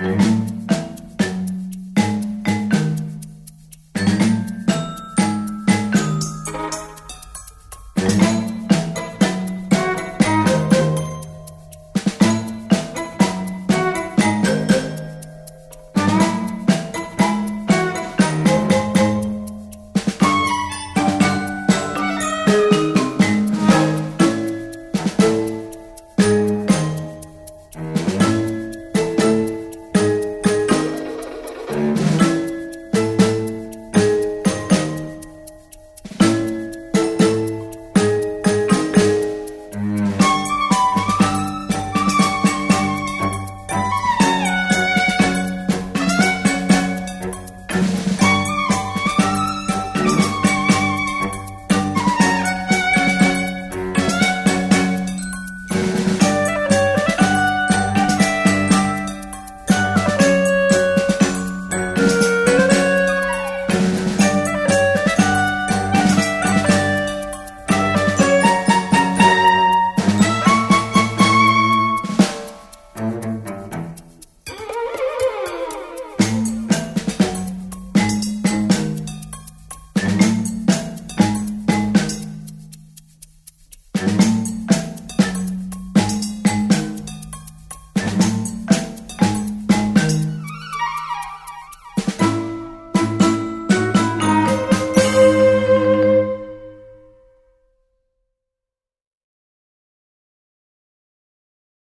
Mm-hmm.